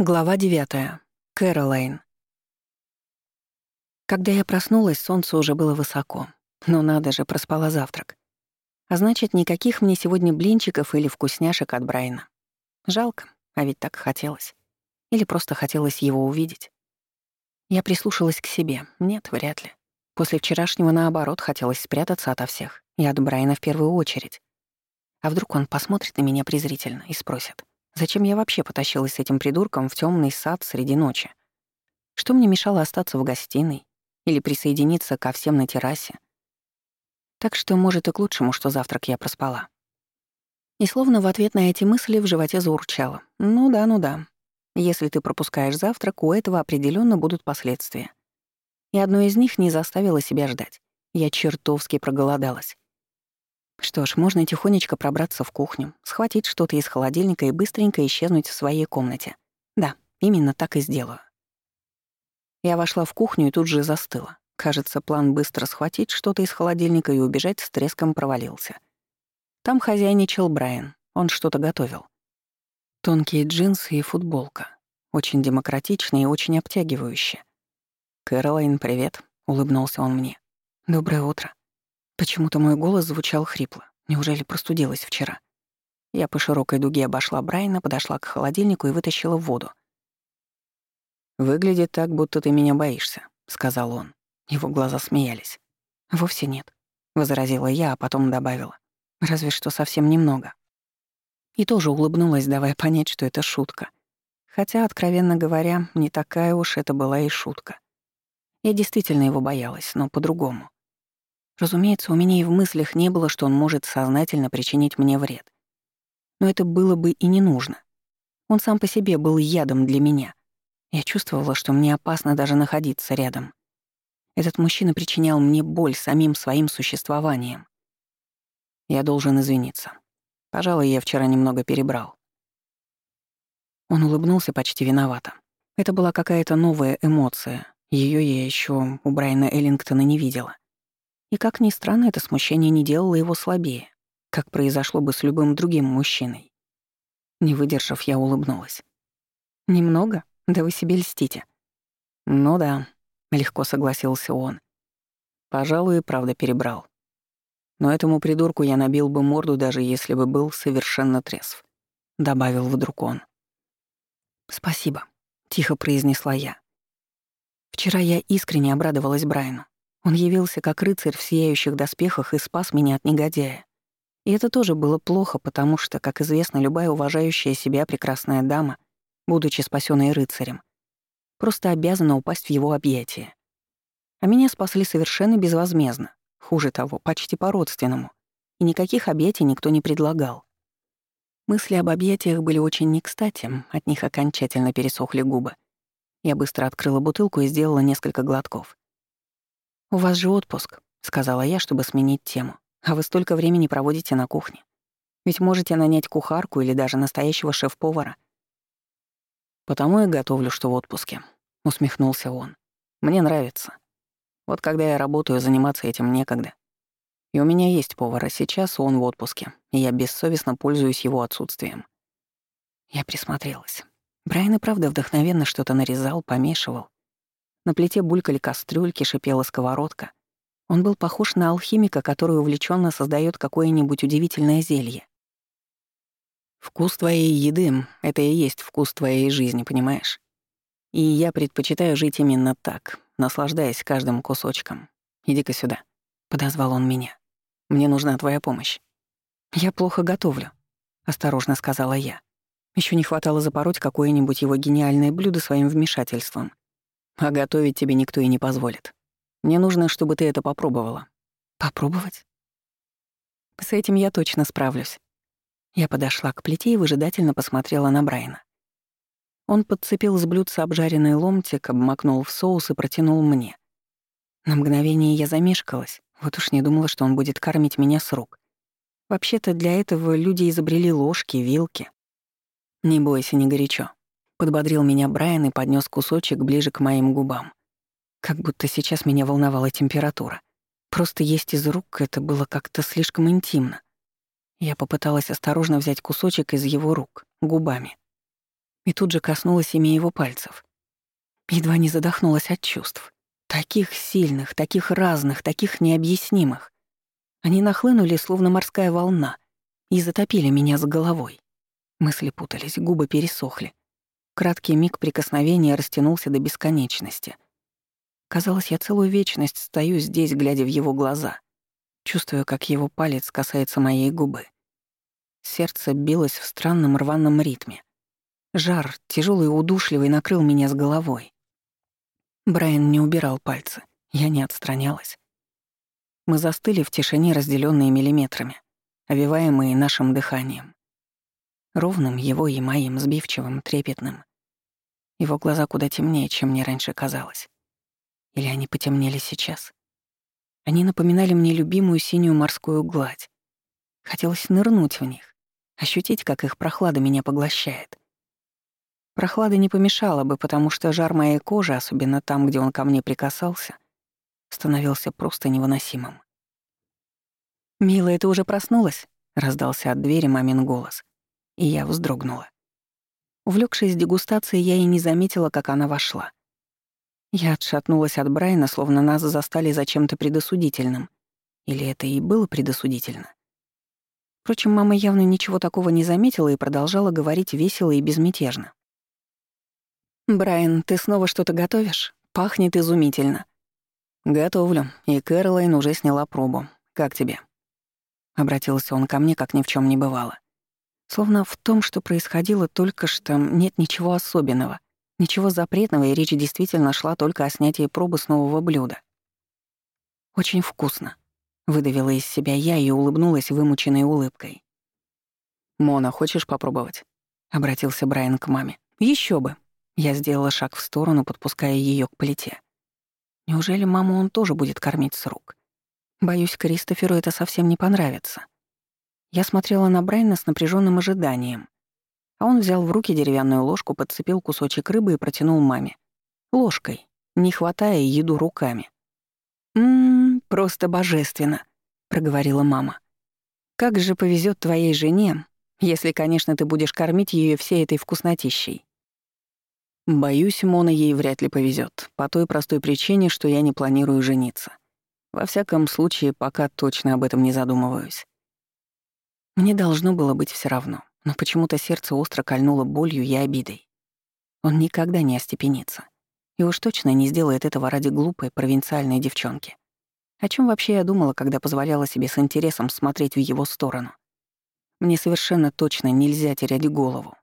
Глава 9. Кэролайн. Когда я проснулась, солнце уже было высоко. Но надо же, проспала завтрак. А значит, никаких мне сегодня блинчиков или вкусняшек от Брайна. Жалко, а ведь так хотелось. Или просто хотелось его увидеть. Я прислушалась к себе. Нет, вряд ли. После вчерашнего, наоборот, хотелось спрятаться ото всех. И от Брайна в первую очередь. А вдруг он посмотрит на меня презрительно и спросит — Зачем я вообще потащилась с этим придурком в темный сад среди ночи? Что мне мешало остаться в гостиной или присоединиться ко всем на террасе? Так что, может, и к лучшему, что завтрак я проспала. И словно в ответ на эти мысли в животе заурчало. Ну да, ну да. Если ты пропускаешь завтрак, у этого определенно будут последствия. И одно из них не заставило себя ждать. Я чертовски проголодалась. Что ж, можно тихонечко пробраться в кухню, схватить что-то из холодильника и быстренько исчезнуть в своей комнате. Да, именно так и сделаю. Я вошла в кухню и тут же застыла. Кажется, план быстро схватить что-то из холодильника и убежать с треском провалился. Там хозяйничал Брайан, он что-то готовил. Тонкие джинсы и футболка. Очень демократичные и очень обтягивающие. «Кэролайн, привет», — улыбнулся он мне. «Доброе утро». Почему-то мой голос звучал хрипло. Неужели простудилась вчера? Я по широкой дуге обошла Брайана, подошла к холодильнику и вытащила воду. «Выглядит так, будто ты меня боишься», — сказал он. Его глаза смеялись. «Вовсе нет», — возразила я, а потом добавила. «Разве что совсем немного». И тоже улыбнулась, давая понять, что это шутка. Хотя, откровенно говоря, не такая уж это была и шутка. Я действительно его боялась, но по-другому. Разумеется, у меня и в мыслях не было, что он может сознательно причинить мне вред. Но это было бы и не нужно. Он сам по себе был ядом для меня. Я чувствовала, что мне опасно даже находиться рядом. Этот мужчина причинял мне боль самим своим существованием. Я должен извиниться. Пожалуй, я вчера немного перебрал. Он улыбнулся почти виновато. Это была какая-то новая эмоция. Ее я еще у Брайана Эллингтона не видела. И как ни странно, это смущение не делало его слабее, как произошло бы с любым другим мужчиной. Не выдержав, я улыбнулась. «Немного? Да вы себе льстите». «Ну да», — легко согласился он. «Пожалуй, правда перебрал. Но этому придурку я набил бы морду, даже если бы был совершенно трезв», — добавил вдруг он. «Спасибо», — тихо произнесла я. Вчера я искренне обрадовалась Брайану. Он явился как рыцарь в сияющих доспехах и спас меня от негодяя. И это тоже было плохо, потому что, как известно, любая уважающая себя прекрасная дама, будучи спасенной рыцарем, просто обязана упасть в его объятия. А меня спасли совершенно безвозмездно, хуже того, почти по-родственному, и никаких объятий никто не предлагал. Мысли об объятиях были очень не кстати, от них окончательно пересохли губы. Я быстро открыла бутылку и сделала несколько глотков. «У вас же отпуск», — сказала я, чтобы сменить тему. «А вы столько времени проводите на кухне. Ведь можете нанять кухарку или даже настоящего шеф-повара». «Потому и готовлю, что в отпуске», — усмехнулся он. «Мне нравится. Вот когда я работаю, заниматься этим некогда. И у меня есть повар, а сейчас он в отпуске, и я бессовестно пользуюсь его отсутствием». Я присмотрелась. Брайан и правда вдохновенно что-то нарезал, помешивал. На плите булькали кастрюльки, шипела сковородка. Он был похож на алхимика, который увлеченно создает какое-нибудь удивительное зелье. Вкус твоей еды — это и есть вкус твоей жизни, понимаешь? И я предпочитаю жить именно так, наслаждаясь каждым кусочком. Иди-ка сюда. Подозвал он меня. Мне нужна твоя помощь. Я плохо готовлю, осторожно сказала я. Еще не хватало запороть какое-нибудь его гениальное блюдо своим вмешательством. А готовить тебе никто и не позволит. Мне нужно, чтобы ты это попробовала. Попробовать? С этим я точно справлюсь. Я подошла к плите и выжидательно посмотрела на Брайана. Он подцепил с блюдца обжаренный ломтик, обмакнул в соус и протянул мне. На мгновение я замешкалась, вот уж не думала, что он будет кормить меня с рук. Вообще-то для этого люди изобрели ложки, вилки. Не бойся, не горячо. Подбодрил меня Брайан и поднес кусочек ближе к моим губам. Как будто сейчас меня волновала температура. Просто есть из рук это было как-то слишком интимно. Я попыталась осторожно взять кусочек из его рук, губами. и тут же коснулась ими его пальцев. Едва не задохнулась от чувств. Таких сильных, таких разных, таких необъяснимых. Они нахлынули, словно морская волна, и затопили меня с головой. Мысли путались, губы пересохли. Краткий миг прикосновения растянулся до бесконечности. Казалось, я целую вечность стою здесь, глядя в его глаза. Чувствую, как его палец касается моей губы. Сердце билось в странном рваном ритме. Жар, тяжелый и удушливый, накрыл меня с головой. Брайан не убирал пальцы, я не отстранялась. Мы застыли в тишине, разделенные миллиметрами, овиваемые нашим дыханием. Ровным его и моим, сбивчивым, трепетным. Его глаза куда темнее, чем мне раньше казалось. Или они потемнели сейчас? Они напоминали мне любимую синюю морскую гладь. Хотелось нырнуть в них, ощутить, как их прохлада меня поглощает. Прохлада не помешала бы, потому что жар моей кожи, особенно там, где он ко мне прикасался, становился просто невыносимым. «Милая, ты уже проснулась?» — раздался от двери мамин голос, и я вздрогнула. Увлекшись дегустацией, я и не заметила, как она вошла. Я отшатнулась от Брайана, словно нас застали за чем-то предосудительным. Или это и было предосудительно? Впрочем, мама явно ничего такого не заметила и продолжала говорить весело и безмятежно. «Брайан, ты снова что-то готовишь? Пахнет изумительно». «Готовлю, и Кэролайн уже сняла пробу. Как тебе?» Обратился он ко мне, как ни в чем не бывало. Словно в том, что происходило только что, нет ничего особенного, ничего запретного, и речь действительно шла только о снятии пробы с нового блюда. «Очень вкусно», — выдавила из себя я и улыбнулась вымученной улыбкой. «Мона, хочешь попробовать?» — обратился Брайан к маме. Еще бы», я сделала шаг в сторону, подпуская ее к плите. Неужели маму он тоже будет кормить с рук? Боюсь, Кристоферу это совсем не понравится. Я смотрела на Брайна с напряженным ожиданием. А он взял в руки деревянную ложку, подцепил кусочек рыбы и протянул маме. Ложкой, не хватая еду руками. «Ммм, просто божественно», — проговорила мама. «Как же повезет твоей жене, если, конечно, ты будешь кормить ее всей этой вкуснотищей». Боюсь, Мона ей вряд ли повезет, по той простой причине, что я не планирую жениться. Во всяком случае, пока точно об этом не задумываюсь. Мне должно было быть все равно, но почему-то сердце остро кольнуло болью и обидой. Он никогда не остепенится. И уж точно не сделает этого ради глупой провинциальной девчонки. О чем вообще я думала, когда позволяла себе с интересом смотреть в его сторону? Мне совершенно точно нельзя терять голову.